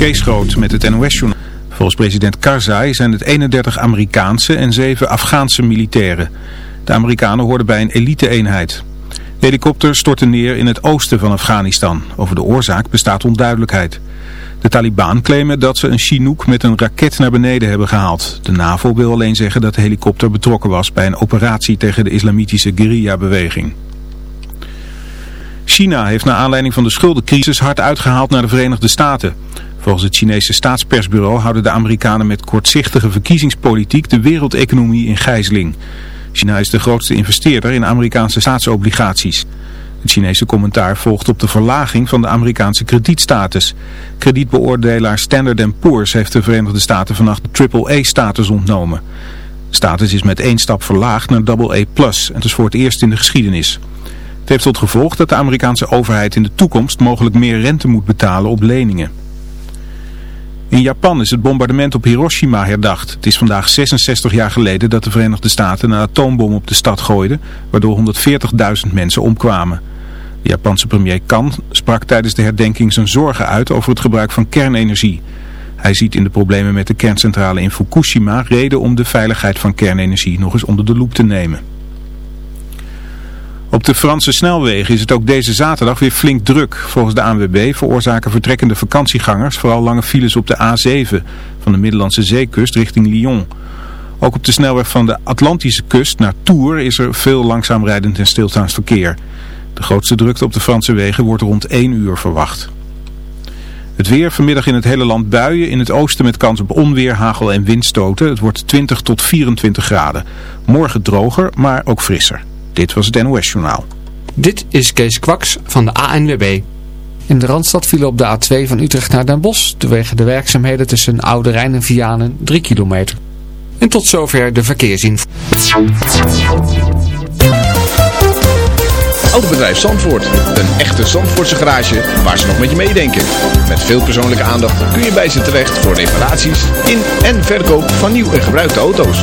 Kees Groot met het NOS-journaal. Volgens president Karzai zijn het 31 Amerikaanse en 7 Afghaanse militairen. De Amerikanen hoorden bij een elite-eenheid. De helikopter stortte neer in het oosten van Afghanistan. Over de oorzaak bestaat onduidelijkheid. De Taliban claimen dat ze een Chinook met een raket naar beneden hebben gehaald. De NAVO wil alleen zeggen dat de helikopter betrokken was bij een operatie tegen de islamitische guerrilla-beweging. China heeft naar aanleiding van de schuldencrisis hard uitgehaald naar de Verenigde Staten. Volgens het Chinese staatspersbureau houden de Amerikanen met kortzichtige verkiezingspolitiek de wereldeconomie in gijzeling. China is de grootste investeerder in Amerikaanse staatsobligaties. Het Chinese commentaar volgt op de verlaging van de Amerikaanse kredietstatus. Kredietbeoordelaar Standard Poor's heeft de Verenigde Staten vannacht de AAA-status ontnomen. De status is met één stap verlaagd naar AA+, en het is voor het eerst in de geschiedenis. Het heeft tot gevolg dat de Amerikaanse overheid in de toekomst mogelijk meer rente moet betalen op leningen. In Japan is het bombardement op Hiroshima herdacht. Het is vandaag 66 jaar geleden dat de Verenigde Staten een atoombom op de stad gooiden, waardoor 140.000 mensen omkwamen. De Japanse premier Kan sprak tijdens de herdenking zijn zorgen uit over het gebruik van kernenergie. Hij ziet in de problemen met de kerncentrale in Fukushima reden om de veiligheid van kernenergie nog eens onder de loep te nemen. Op de Franse snelwegen is het ook deze zaterdag weer flink druk. Volgens de ANWB veroorzaken vertrekkende vakantiegangers vooral lange files op de A7 van de Middellandse zeekust richting Lyon. Ook op de snelweg van de Atlantische kust naar Tours is er veel langzaam rijdend en stilstaand verkeer. De grootste drukte op de Franse wegen wordt rond 1 uur verwacht. Het weer vanmiddag in het hele land buien. In het oosten met kans op onweer, hagel en windstoten. Het wordt 20 tot 24 graden. Morgen droger, maar ook frisser. Dit was het NOS Journaal. Dit is Kees Kwaks van de ANWB. In de Randstad vielen op de A2 van Utrecht naar Den Bosch... vanwege de werkzaamheden tussen Oude Rijn en Vianen 3 kilometer. En tot zover de verkeersinformatie. Autobedrijf Zandvoort. Een echte Zandvoortse garage waar ze nog met je meedenken. Met veel persoonlijke aandacht kun je bij ze terecht voor reparaties in en verkoop van nieuw en gebruikte auto's.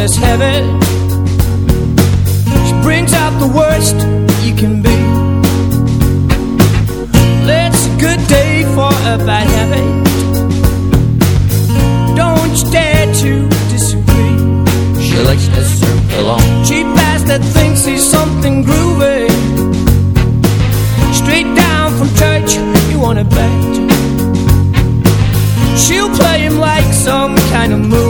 She brings out the worst you can be. It's a good day for a bad habit. Don't you dare to disagree. She likes to surf along. Cheap ass that thinks he's something groovy. Straight down from church, you wanna bet. She'll play him like some kind of movie.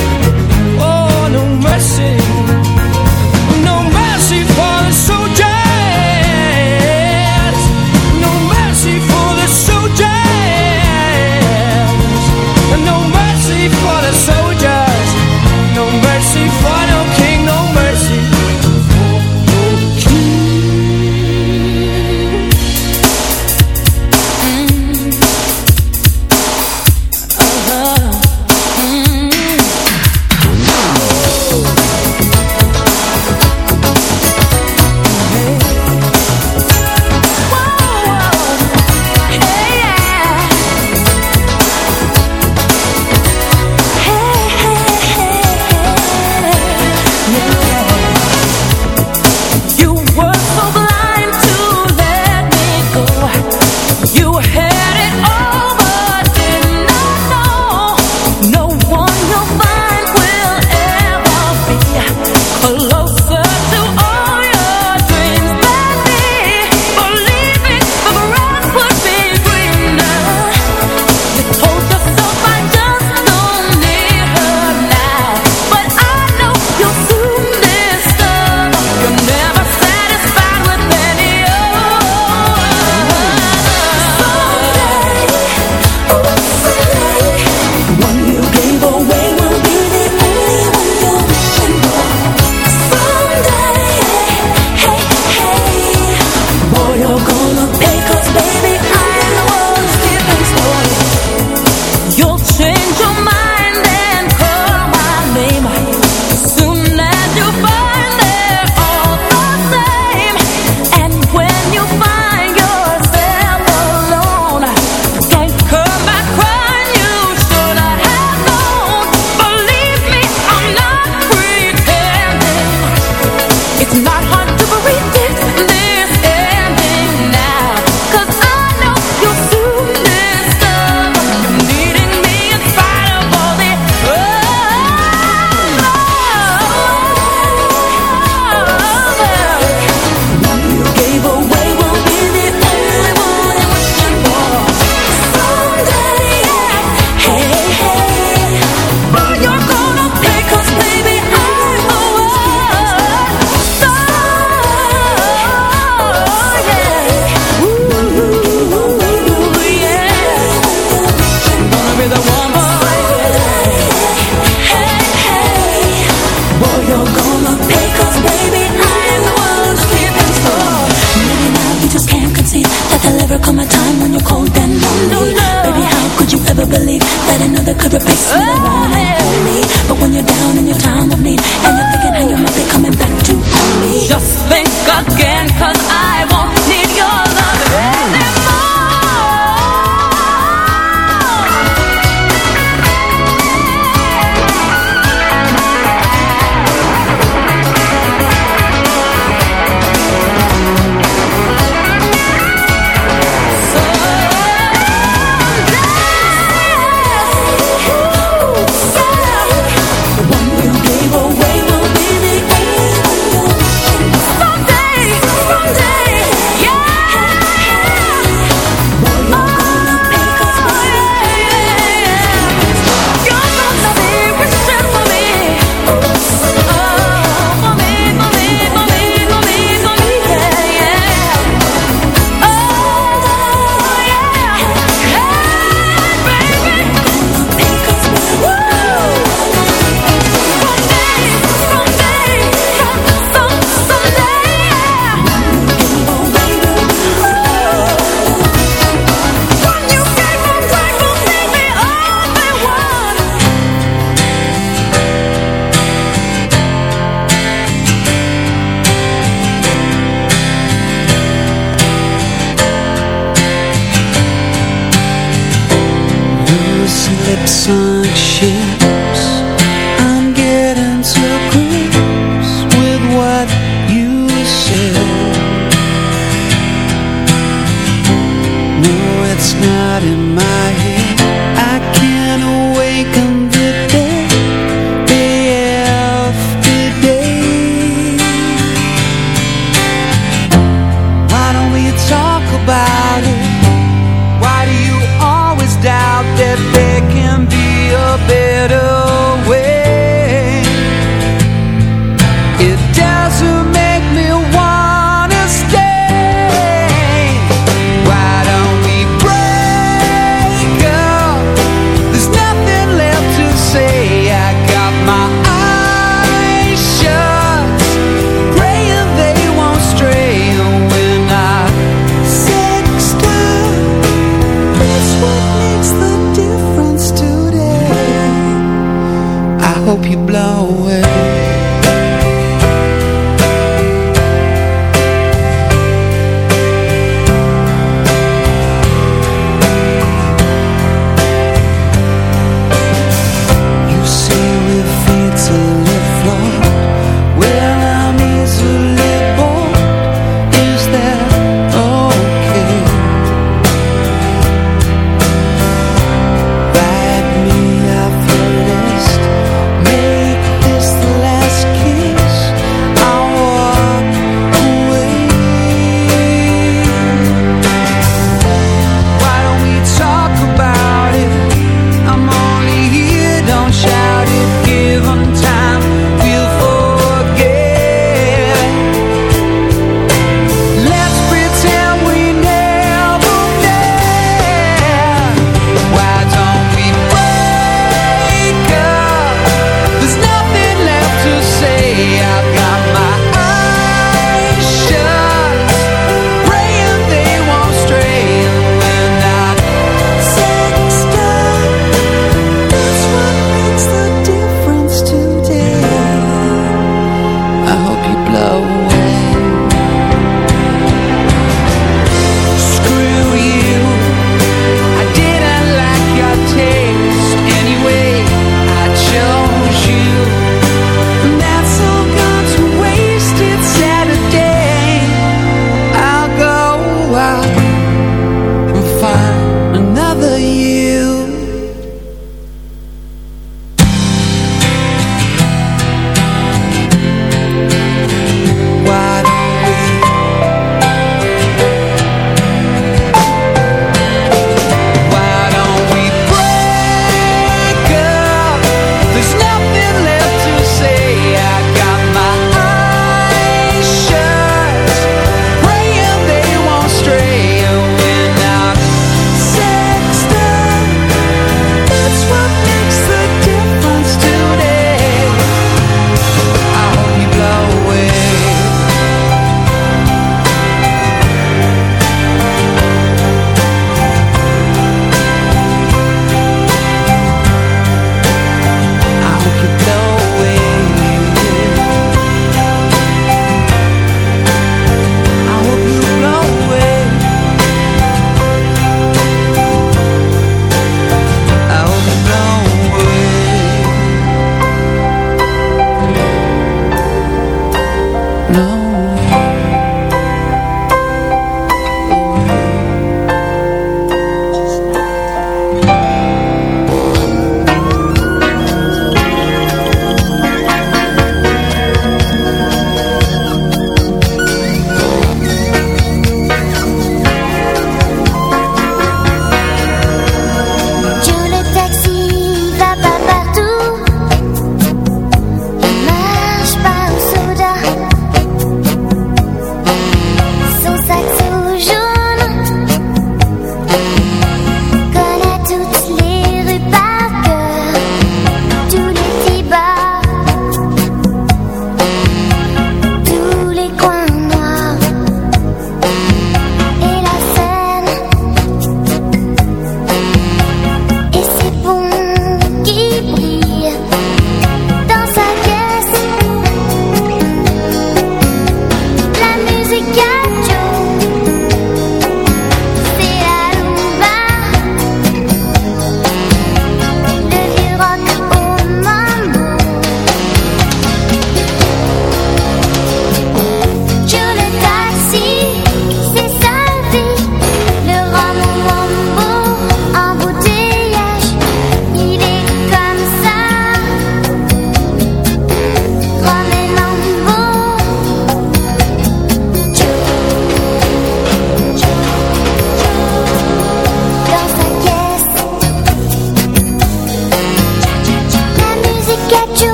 Hope you blow away.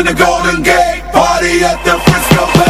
Crossing the Golden Gate Party at the Frisco Bay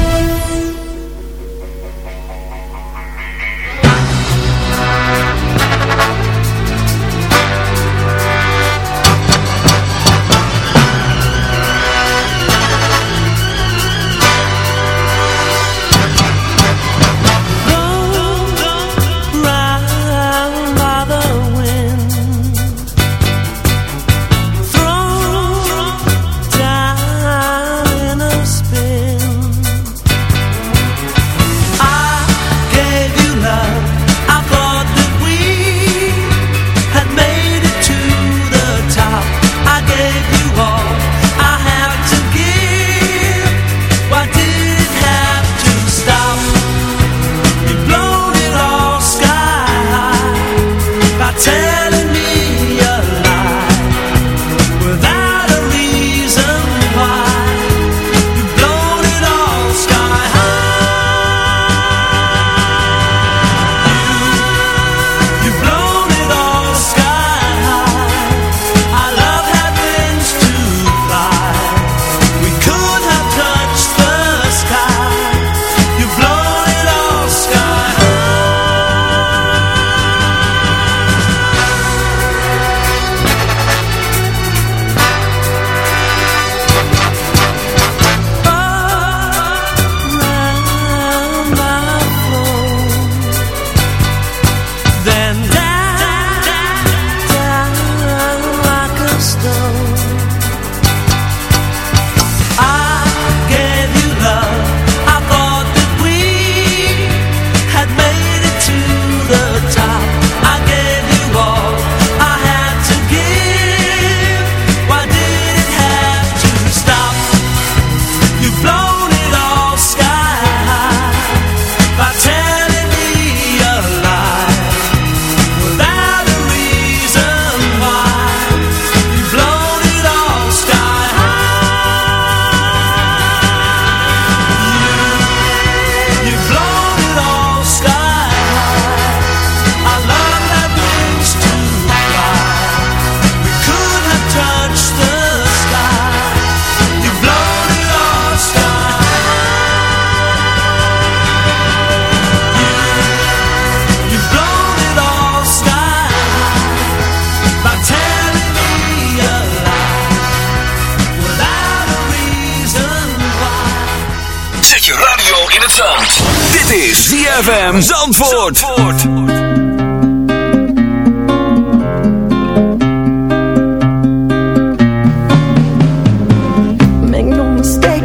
Dit is ZFM Zandvoort. Zandvoort.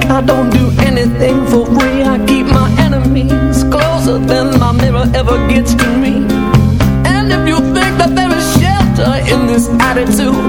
I don't do anything for free I keep my enemies closer than my mirror ever gets to me And if you think that there is shelter in this attitude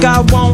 got I want.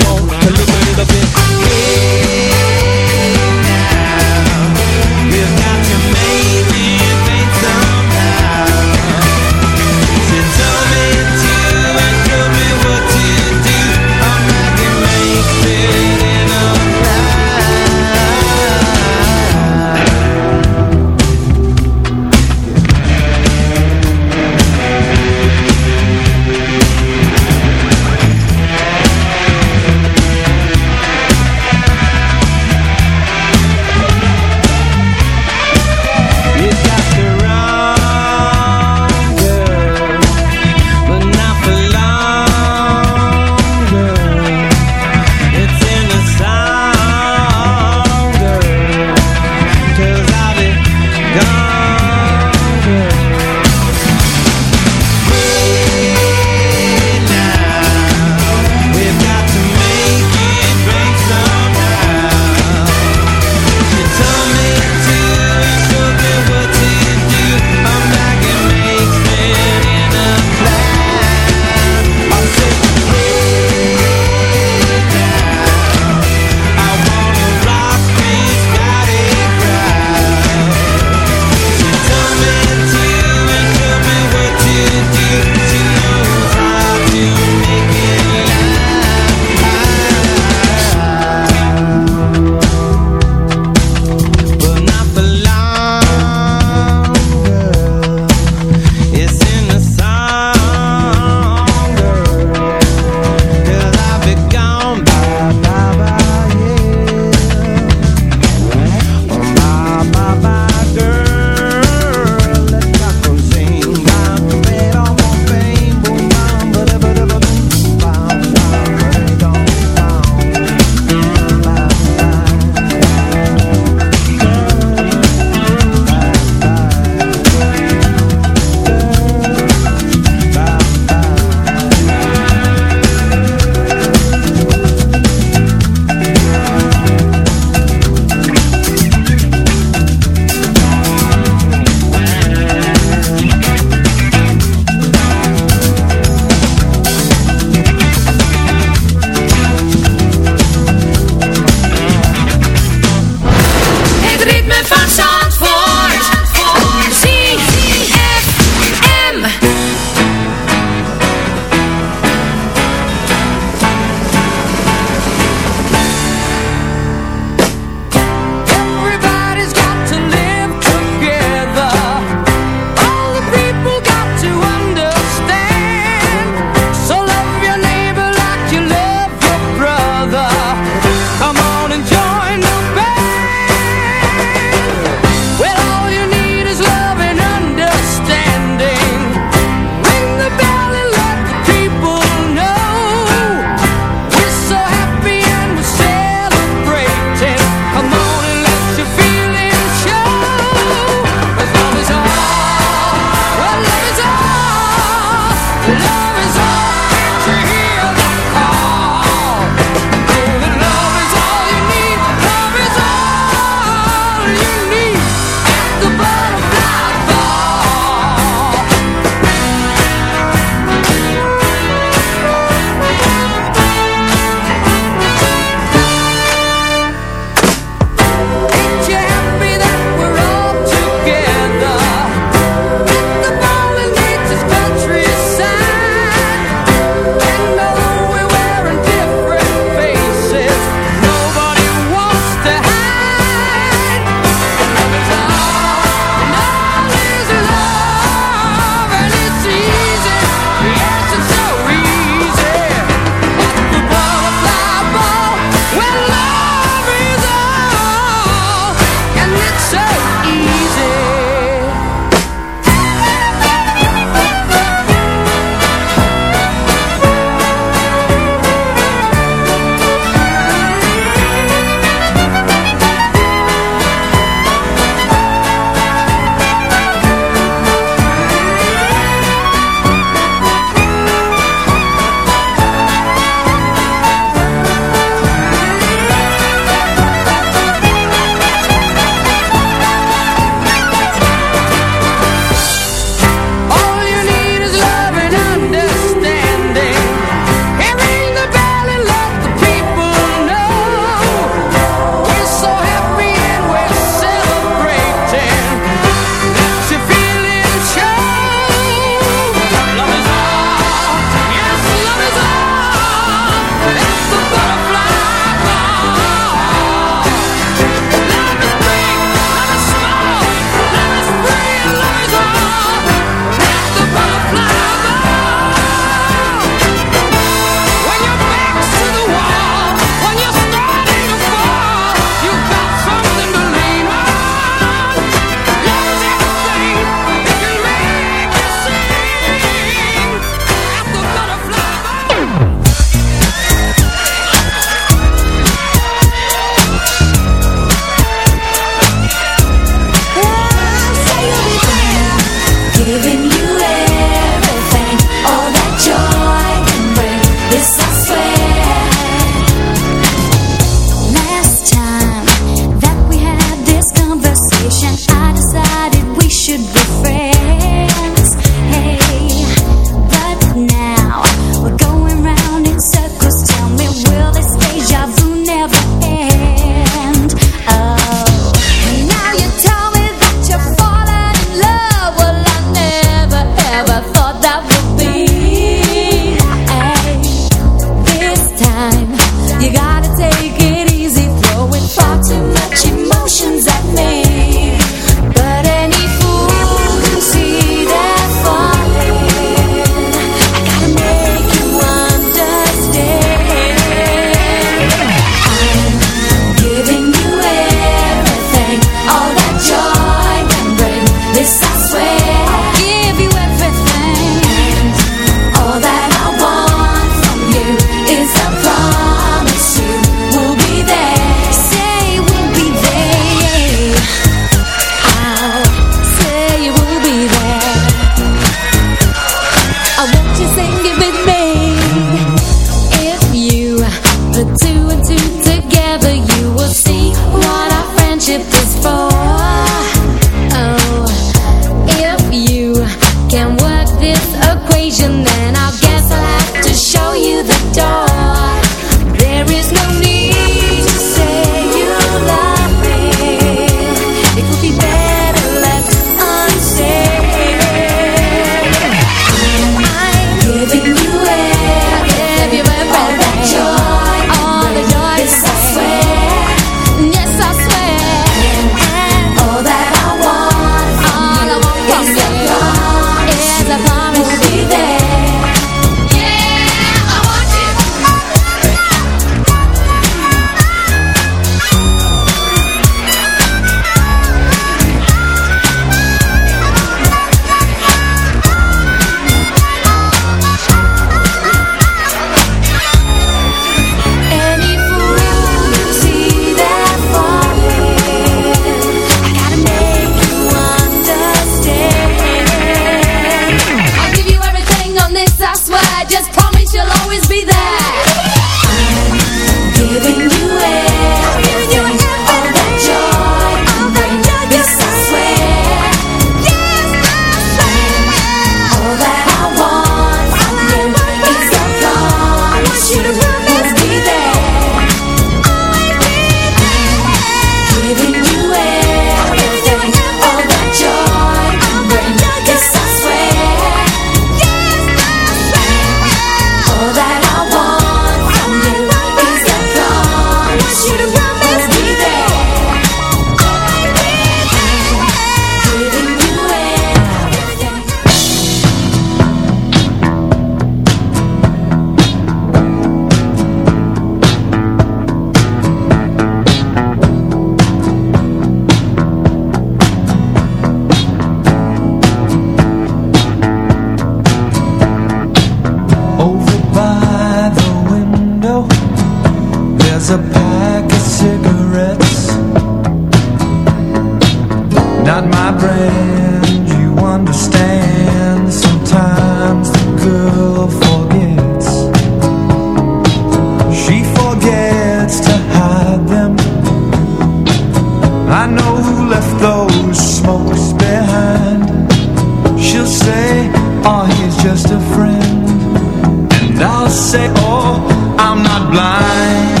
Oh, he's just a friend. And I'll say, oh, I'm not blind.